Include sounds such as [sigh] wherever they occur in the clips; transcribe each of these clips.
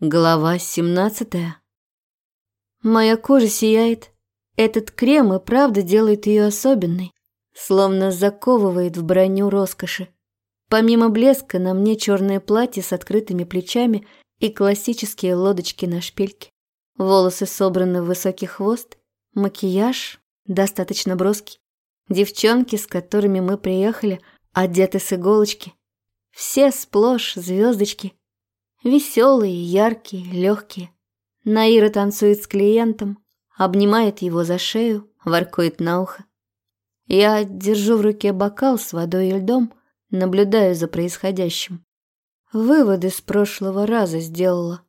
Глава 17. Моя кожа сияет. Этот крем и правда делает ее особенной, словно заковывает в броню роскоши. Помимо блеска на мне черное платье с открытыми плечами и классические лодочки на шпильке. Волосы собраны в высокий хвост, макияж достаточно броский. Девчонки, с которыми мы приехали, одеты с иголочки. Все сплошь звездочки Веселые, яркие, легкие. Наира танцует с клиентом, обнимает его за шею, воркует на ухо. Я держу в руке бокал с водой и льдом, наблюдаю за происходящим. Выводы с прошлого раза сделала.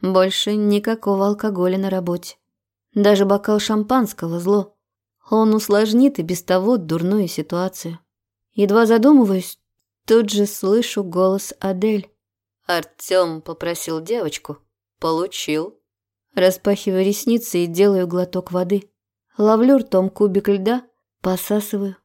Больше никакого алкоголя на работе. Даже бокал шампанского зло. Он усложнит и без того дурную ситуацию. Едва задумываюсь, тут же слышу голос Адель. Артём попросил девочку. Получил. Распахиваю ресницы и делаю глоток воды. Ловлю ртом кубик льда, посасываю.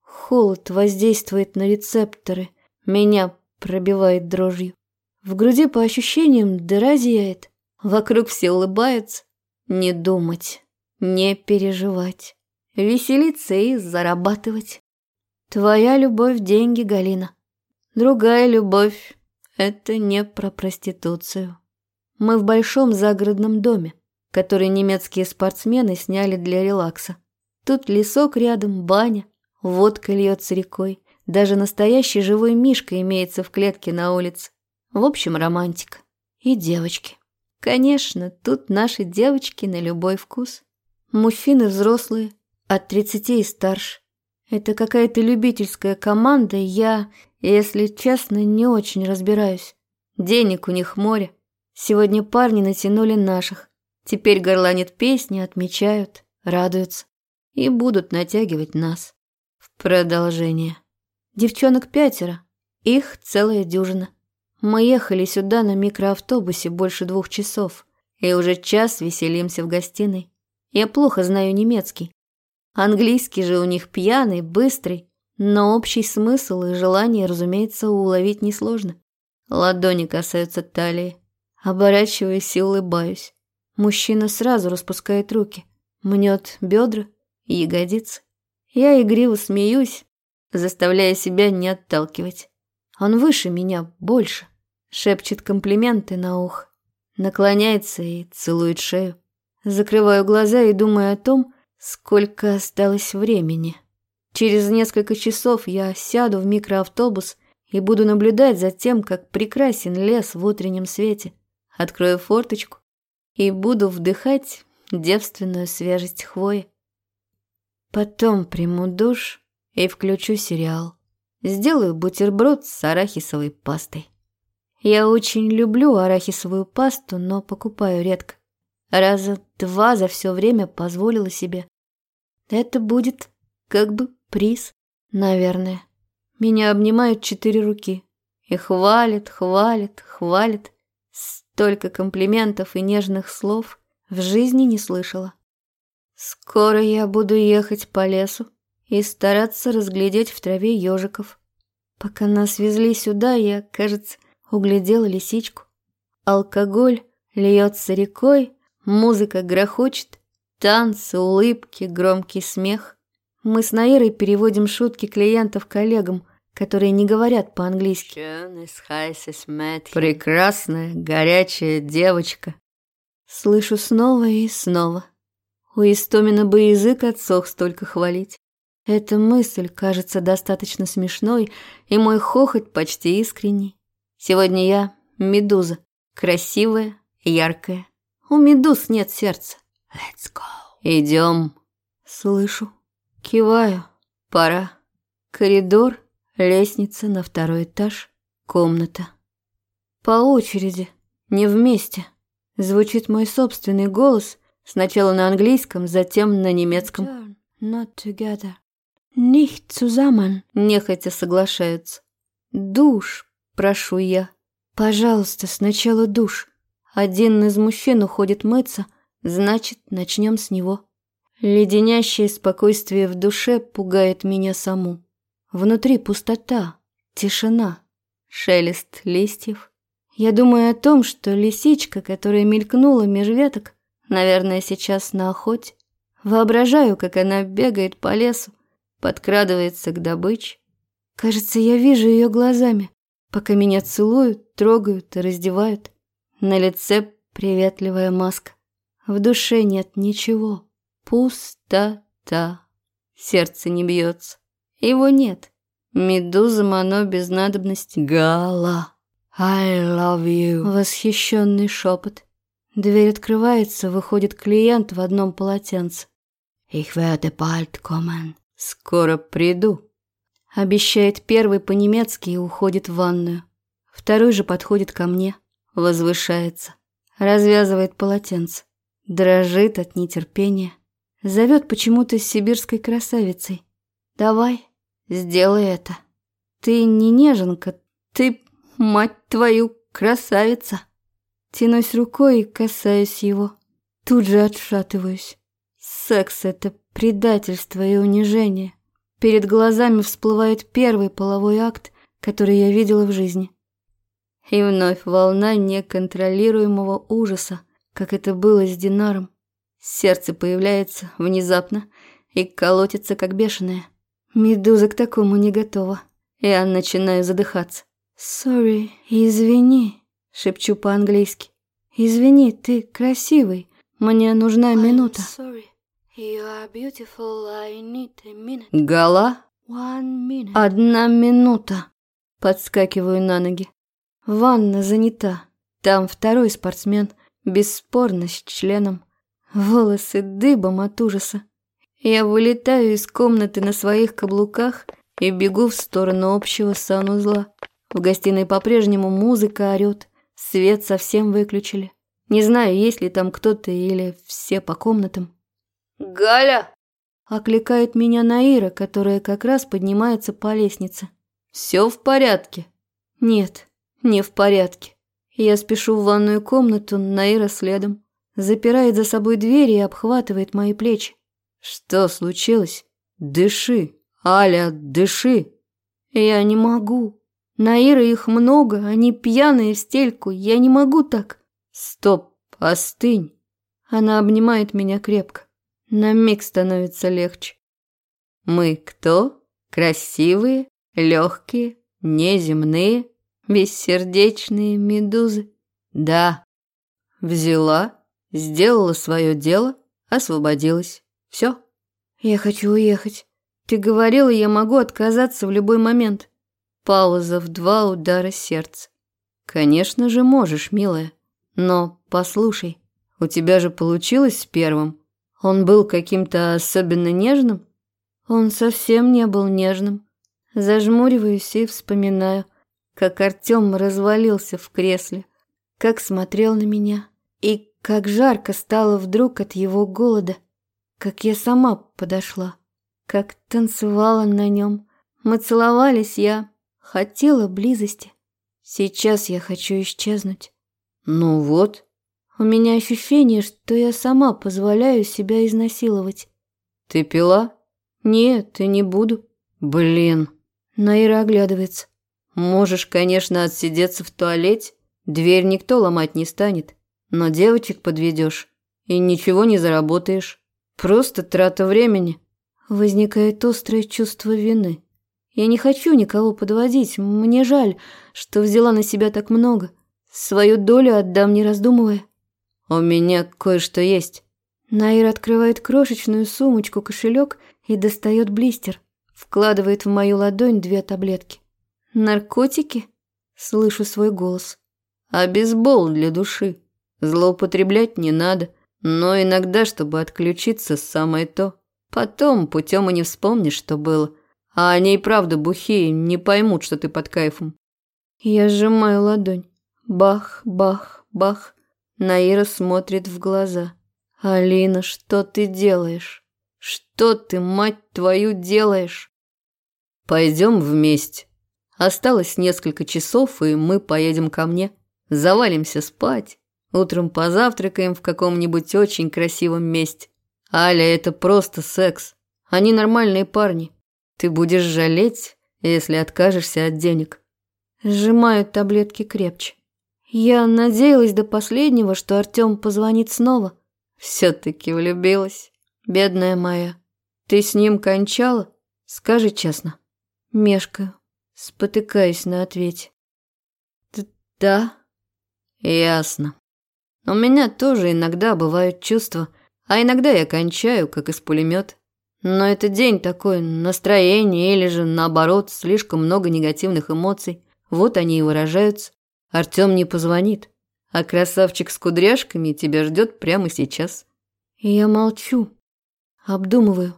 Холод воздействует на рецепторы. Меня пробивает дрожью. В груди по ощущениям дыра зияет. Вокруг все улыбаются. Не думать, не переживать. Веселиться и зарабатывать. Твоя любовь – деньги, Галина. Другая любовь это не про проституцию. Мы в большом загородном доме, который немецкие спортсмены сняли для релакса. Тут лесок рядом, баня, водка льется рекой. Даже настоящий живой мишка имеется в клетке на улице. В общем, романтика. И девочки. Конечно, тут наши девочки на любой вкус. Мужчины взрослые, от 30 и старше. Это какая-то любительская команда, я если честно, не очень разбираюсь. Денег у них море. Сегодня парни натянули наших. Теперь горланят песни, отмечают, радуются. И будут натягивать нас. В продолжение. Девчонок пятеро. Их целая дюжина. Мы ехали сюда на микроавтобусе больше двух часов. И уже час веселимся в гостиной. Я плохо знаю немецкий. Английский же у них пьяный, быстрый, но общий смысл и желание, разумеется, уловить несложно. Ладони касаются талии. Оборачиваюсь и улыбаюсь. Мужчина сразу распускает руки, мнет бедра и ягодицы. Я игриво смеюсь, заставляя себя не отталкивать. Он выше меня, больше. Шепчет комплименты на ухо. Наклоняется и целует шею. Закрываю глаза и думаю о том, сколько осталось времени. Через несколько часов я сяду в микроавтобус и буду наблюдать за тем, как прекрасен лес в утреннем свете. Открою форточку и буду вдыхать девственную свежесть хвои. Потом приму душ и включу сериал. Сделаю бутерброд с арахисовой пастой. Я очень люблю арахисовую пасту, но покупаю редко. Раза два за все время позволила себе. Это будет как бы Приз, наверное. Меня обнимают четыре руки. И хвалят, хвалят, хвалят. Столько комплиментов и нежных слов в жизни не слышала. Скоро я буду ехать по лесу и стараться разглядеть в траве ежиков. Пока нас везли сюда, я, кажется, углядела лисичку. Алкоголь льется рекой, музыка грохочет, танцы, улыбки, громкий смех. Мы с Наирой переводим шутки клиентов коллегам, которые не говорят по-английски. Прекрасная, горячая девочка. Слышу снова и снова. У Истомина бы язык отсох столько хвалить. Эта мысль кажется достаточно смешной, и мой хохот почти искренний. Сегодня я медуза, красивая, яркая. У медуз нет сердца. Let's go. Идем. Слышу. Киваю. Пора. Коридор, лестница на второй этаж, комната. По очереди, не вместе. Звучит мой собственный голос, сначала на английском, затем на немецком. Not together. Nicht zusammen. Нехотя соглашаются. Душ, прошу я. Пожалуйста, сначала душ. Один из мужчин уходит мыться, значит, начнем с него. Леденящее спокойствие в душе пугает меня саму. Внутри пустота, тишина, шелест листьев. Я думаю о том, что лисичка, которая мелькнула меж веток, наверное, сейчас на охоте. Воображаю, как она бегает по лесу, подкрадывается к добыче. Кажется, я вижу ее глазами, пока меня целуют, трогают и раздевают. На лице приветливая маска. В душе нет ничего. Пустота. Сердце не бьется. Его нет. Медузам оно без надобности. Гала. I love you. Восхищенный шепот. Дверь открывается, выходит клиент в одном полотенце. Ich werde bald kommen. Скоро приду. Обещает первый по-немецки и уходит в ванную. Второй же подходит ко мне, возвышается, развязывает полотенце, дрожит от нетерпения, зовет почему-то сибирской красавицей. «Давай, сделай это. Ты не неженка, ты, мать твою, красавица!» Тянусь рукой и касаюсь его. Тут же отшатываюсь. Секс — это предательство и унижение. Перед глазами всплывает первый половой акт, который я видела в жизни. И вновь волна неконтролируемого ужаса, как это было с Динаром. Сердце появляется внезапно и колотится, как бешеное. Медуза к такому не готова. Я начинаю задыхаться. «Sorry, извини», — шепчу по-английски. «Извини, ты красивый. Мне нужна минута». Sorry. Гала? Одна минута. Подскакиваю на ноги. Ванна занята. Там второй спортсмен, бесспорно с членом. Волосы дыбом от ужаса. Я вылетаю из комнаты на своих каблуках и бегу в сторону общего санузла. В гостиной по-прежнему музыка орёт, свет совсем выключили. Не знаю, есть ли там кто-то или все по комнатам. «Галя!» – окликает меня Наира, которая как раз поднимается по лестнице. «Все в порядке?» «Нет, не в порядке. Я спешу в ванную комнату, Наира следом. Запирает за собой дверь и обхватывает мои плечи. «Что случилось? Дыши, Аля, дыши!» «Я не могу. Наира их много, они пьяные в стельку, я не могу так». «Стоп, остынь!» Она обнимает меня крепко. На миг становится легче. Мы кто? Красивые, легкие, неземные, бессердечные медузы. Да. Взяла, сделала свое дело, освободилась. Все. Я хочу уехать. Ты говорила, я могу отказаться в любой момент. Пауза в два удара сердца. Конечно же можешь, милая. Но послушай, у тебя же получилось с первым. Он был каким-то особенно нежным? Он совсем не был нежным. Зажмуриваюсь и вспоминаю, как Артём развалился в кресле, как смотрел на меня, и как жарко стало вдруг от его голода, как я сама подошла, как танцевала на нем. Мы целовались, я хотела близости. Сейчас я хочу исчезнуть. Ну вот, у меня ощущение, что я сама позволяю себя изнасиловать. Ты пила? Нет, и не буду. Блин. Наира оглядывается. Можешь, конечно, отсидеться в туалете. Дверь никто ломать не станет. Но девочек подведешь и ничего не заработаешь. Просто трата времени. Возникает острое чувство вины. Я не хочу никого подводить. Мне жаль, что взяла на себя так много. Свою долю отдам, не раздумывая. «У меня кое-что есть». Наир открывает крошечную сумочку-кошелек и достает блистер. Вкладывает в мою ладонь две таблетки. «Наркотики?» Слышу свой голос. «А бейсбол для души. Злоупотреблять не надо, но иногда, чтобы отключиться, самое то. Потом путем и не вспомнишь, что было. А они и правда бухие, не поймут, что ты под кайфом». Я сжимаю ладонь. Бах, бах, бах. Наира смотрит в глаза. «Алина, что ты делаешь? Что ты, мать твою, делаешь?» «Пойдем вместе. Осталось несколько часов, и мы поедем ко мне. Завалимся спать. Утром позавтракаем в каком-нибудь очень красивом месте. Аля, это просто секс. Они нормальные парни. Ты будешь жалеть, если откажешься от денег». Сжимаю таблетки крепче. Я надеялась до последнего, что Артем позвонит снова. Все-таки влюбилась, бедная моя. Ты с ним кончала? Скажи честно. Мешкаю, спотыкаясь на ответе. Да. Ясно. У меня тоже иногда бывают чувства, а иногда я кончаю, как из пулемета. Но это день такой, настроение или же, наоборот, слишком много негативных эмоций. Вот они и выражаются. Артём не позвонит, а красавчик с кудряшками тебя ждет прямо сейчас. Я молчу, обдумываю.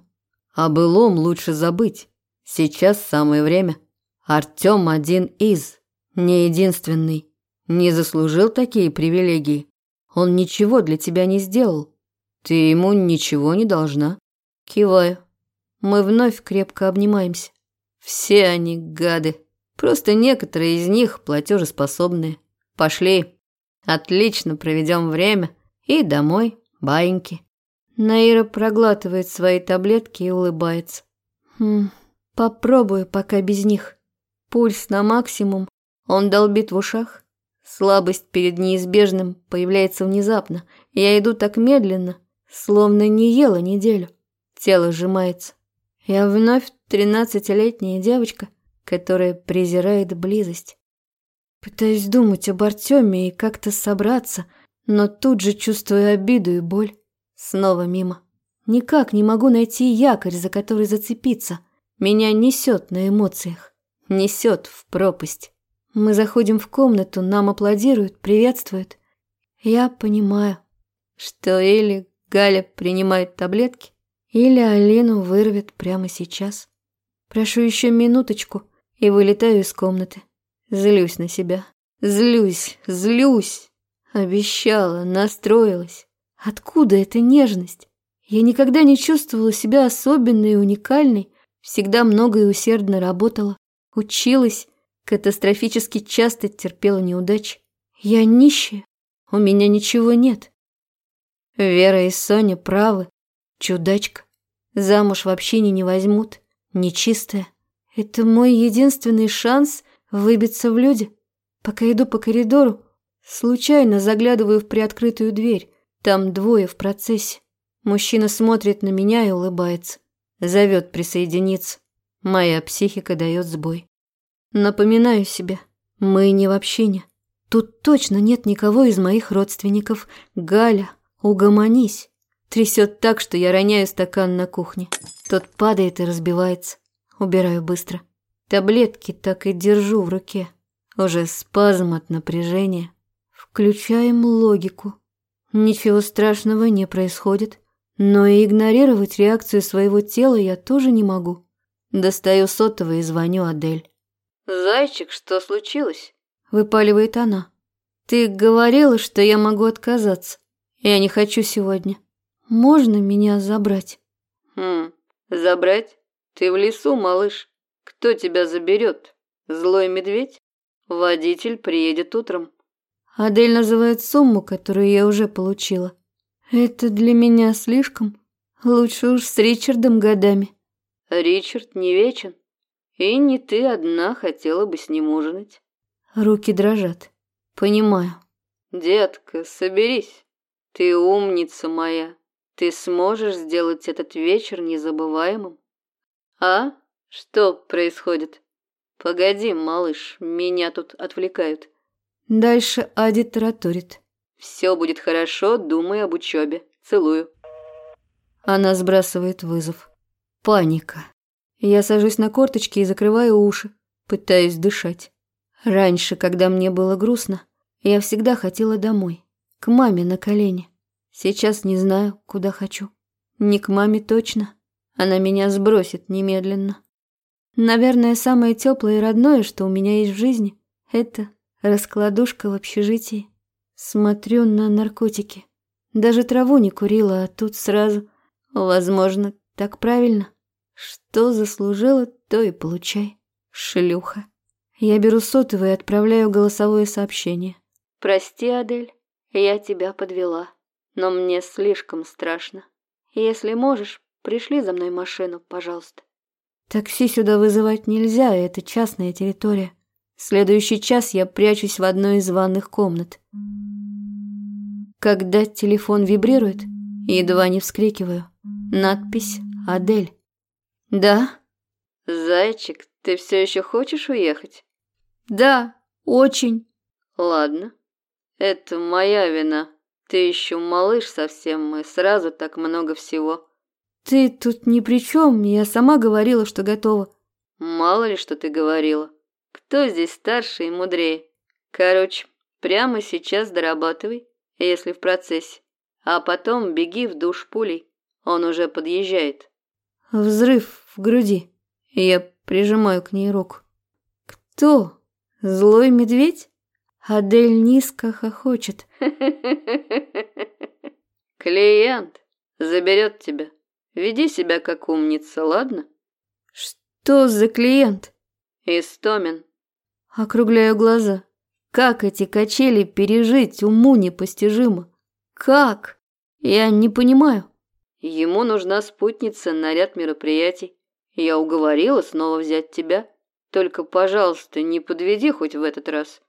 О былом лучше забыть. Сейчас самое время. Артём один из, не единственный. Не заслужил такие привилегии. Он ничего для тебя не сделал. Ты ему ничего не должна. Киваю. Мы вновь крепко обнимаемся. Все они гады. Просто некоторые из них платежеспособные. Пошли. Отлично проведем время. И домой, баиньки. Наира проглатывает свои таблетки и улыбается. Хм, попробую пока без них. Пульс на максимум. Он долбит в ушах. Слабость перед неизбежным появляется внезапно. Я иду так медленно, словно не ела неделю. Тело сжимается. Я вновь тринадцатилетняя девочка, которая презирает близость. Пытаюсь думать об Артеме и как-то собраться, но тут же чувствую обиду и боль. Снова мимо. Никак не могу найти якорь, за который зацепиться. Меня несет на эмоциях. Несет в пропасть. Мы заходим в комнату, нам аплодируют, приветствуют. Я понимаю, что или Галя принимает таблетки, или Алину вырвет прямо сейчас. Прошу еще минуточку и вылетаю из комнаты. Злюсь на себя. Злюсь, злюсь. Обещала, настроилась. Откуда эта нежность? Я никогда не чувствовала себя особенной и уникальной. Всегда много и усердно работала. Училась. Катастрофически часто терпела неудачи. Я нищая. У меня ничего нет. Вера и Соня правы. Чудачка. Замуж вообще не, не возьмут. Нечистая. Это мой единственный шанс выбиться в люди. Пока иду по коридору, случайно заглядываю в приоткрытую дверь. Там двое в процессе. Мужчина смотрит на меня и улыбается. Зовет присоединиться. Моя психика дает сбой. Напоминаю себе, мы не в общине. Тут точно нет никого из моих родственников. Галя, угомонись. Трясет так, что я роняю стакан на кухне. Тот падает и разбивается. Убираю быстро. Таблетки так и держу в руке. Уже спазм от напряжения. Включаем логику. Ничего страшного не происходит. Но и игнорировать реакцию своего тела я тоже не могу. Достаю сотовый и звоню Адель. «Зайчик, что случилось?» Выпаливает она. «Ты говорила, что я могу отказаться. Я не хочу сегодня». Можно меня забрать? Хм, забрать? Ты в лесу, малыш. Кто тебя заберет? Злой медведь? Водитель приедет утром. Адель называет сумму, которую я уже получила. Это для меня слишком. Лучше уж с Ричардом годами. Ричард не вечен. И не ты одна хотела бы с ним ужинать. Руки дрожат. Понимаю. Детка, соберись. Ты умница моя. Ты сможешь сделать этот вечер незабываемым? А? Что происходит? Погоди, малыш, меня тут отвлекают. Дальше Ади тараторит. Все будет хорошо, думай об учебе. Целую. Она сбрасывает вызов. Паника. Я сажусь на корточки и закрываю уши, пытаюсь дышать. Раньше, когда мне было грустно, я всегда хотела домой, к маме на колени. Сейчас не знаю, куда хочу. Не к маме точно. Она меня сбросит немедленно. Наверное, самое теплое и родное, что у меня есть в жизни, это раскладушка в общежитии. Смотрю на наркотики. Даже траву не курила, а тут сразу. Возможно, так правильно. Что заслужила, то и получай. Шлюха. Я беру сотовый и отправляю голосовое сообщение. «Прости, Адель, я тебя подвела» но мне слишком страшно. Если можешь, пришли за мной машину, пожалуйста. Такси сюда вызывать нельзя, это частная территория. Следующий час я прячусь в одной из ванных комнат. Когда телефон вибрирует, едва не вскрикиваю. Надпись «Адель». «Да?» «Зайчик, ты все еще хочешь уехать?» «Да, очень». «Ладно, это моя вина. Ты еще малыш совсем, и сразу так много всего». «Ты тут ни при чем, я сама говорила, что готова». «Мало ли, что ты говорила. Кто здесь старше и мудрее? Короче, прямо сейчас дорабатывай, если в процессе, а потом беги в душ пулей, он уже подъезжает». Взрыв в груди. Я прижимаю к ней руку. «Кто? Злой медведь?» Адель низко хохочет. [laughs] «Клиент заберет тебя». Веди себя как умница, ладно? Что за клиент? Истомин. Округляю глаза. Как эти качели пережить, уму непостижимо. Как? Я не понимаю. Ему нужна спутница на ряд мероприятий. Я уговорила снова взять тебя. Только, пожалуйста, не подведи хоть в этот раз.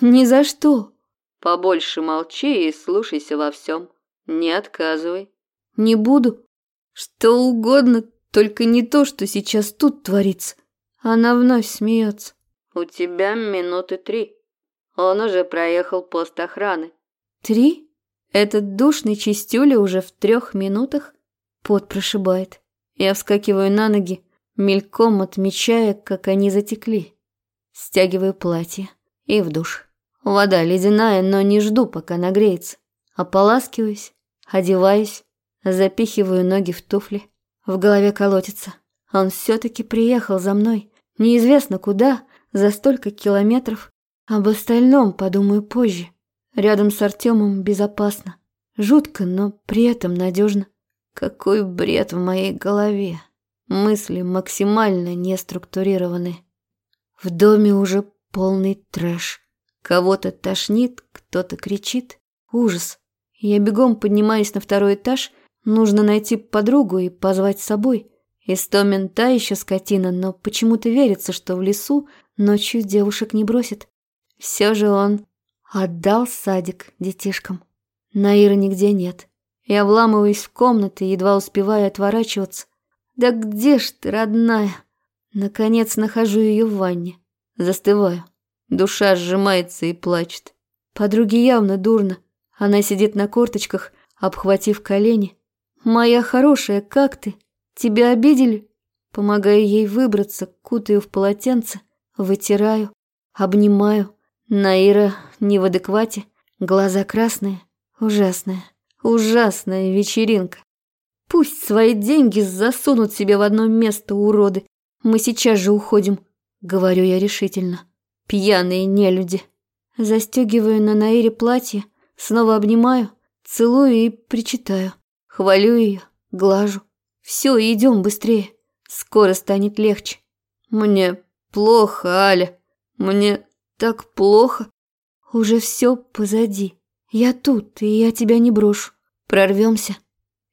Ни за что. Побольше молчи и слушайся во всем. Не отказывай. Не буду. Что угодно, только не то, что сейчас тут творится. Она вновь смеется. У тебя минуты три. Он уже проехал пост охраны. Три? Этот душный чистюля уже в трех минутах? Пот прошибает. Я вскакиваю на ноги, мельком отмечая, как они затекли. Стягиваю платье и в душ. Вода ледяная, но не жду, пока нагреется. Ополаскиваюсь, одеваюсь, Запихиваю ноги в туфли. В голове колотится. Он все-таки приехал за мной. Неизвестно куда, за столько километров. Об остальном подумаю позже. Рядом с Артемом безопасно. Жутко, но при этом надежно. Какой бред в моей голове. Мысли максимально не структурированы. В доме уже полный трэш. Кого-то тошнит, кто-то кричит. Ужас. Я бегом поднимаюсь на второй этаж Нужно найти подругу и позвать с собой. Истомин та еще скотина, но почему-то верится, что в лесу ночью девушек не бросит. Все же он отдал садик детишкам. Наиры нигде нет. Я вламываюсь в комнаты, едва успеваю отворачиваться. Да где ж ты, родная? Наконец нахожу ее в ванне. Застываю. Душа сжимается и плачет. Подруге явно дурно. Она сидит на корточках, обхватив колени, «Моя хорошая, как ты? Тебя обидели?» Помогаю ей выбраться, кутаю в полотенце, вытираю, обнимаю. Наира не в адеквате, глаза красные. Ужасная, ужасная вечеринка. Пусть свои деньги засунут себе в одно место, уроды. Мы сейчас же уходим, говорю я решительно. Пьяные нелюди. Застегиваю на Наире платье, снова обнимаю, целую и причитаю. Хвалю ее, глажу. Все, идем быстрее. Скоро станет легче. Мне плохо, Аля. Мне так плохо. Уже все позади. Я тут, и я тебя не брошу. Прорвемся.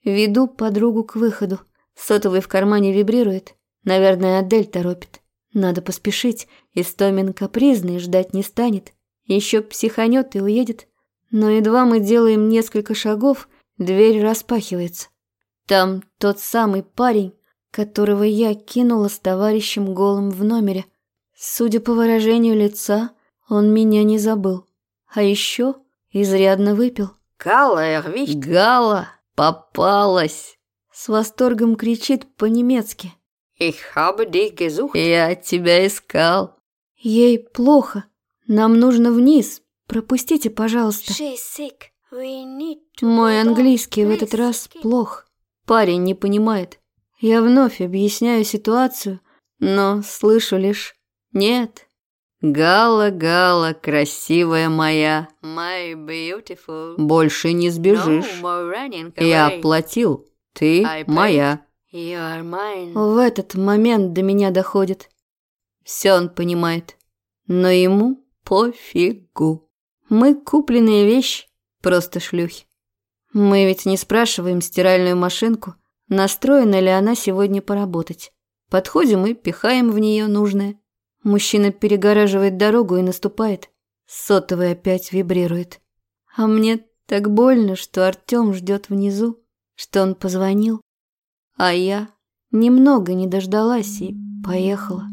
Веду подругу к выходу. Сотовый в кармане вибрирует. Наверное, Адель торопит. Надо поспешить. Истомин капризный ждать не станет. Еще психанет и уедет. Но едва мы делаем несколько шагов, Дверь распахивается. Там тот самый парень, которого я кинула с товарищем голым в номере. Судя по выражению лица, он меня не забыл. А еще изрядно выпил. «Гала, Эрвих!» «Гала! Попалась!» С восторгом кричит по-немецки. «Ich habe dich gesucht!» «Я тебя искал!» «Ей плохо. Нам нужно вниз. Пропустите, пожалуйста». She's sick. Мой английский в этот раз плох. Парень не понимает. Я вновь объясняю ситуацию, но слышу лишь «нет». «Гала, Гала, красивая моя, my beautiful. больше не сбежишь. No Я оплатил, ты моя». В этот момент до меня доходит. Все он понимает, но ему пофигу. Мы купленные вещи, Просто шлюхи. Мы ведь не спрашиваем стиральную машинку, настроена ли она сегодня поработать. Подходим и пихаем в нее нужное. Мужчина перегораживает дорогу и наступает. Сотовый опять вибрирует. А мне так больно, что Артём ждет внизу, что он позвонил. А я немного не дождалась и поехала.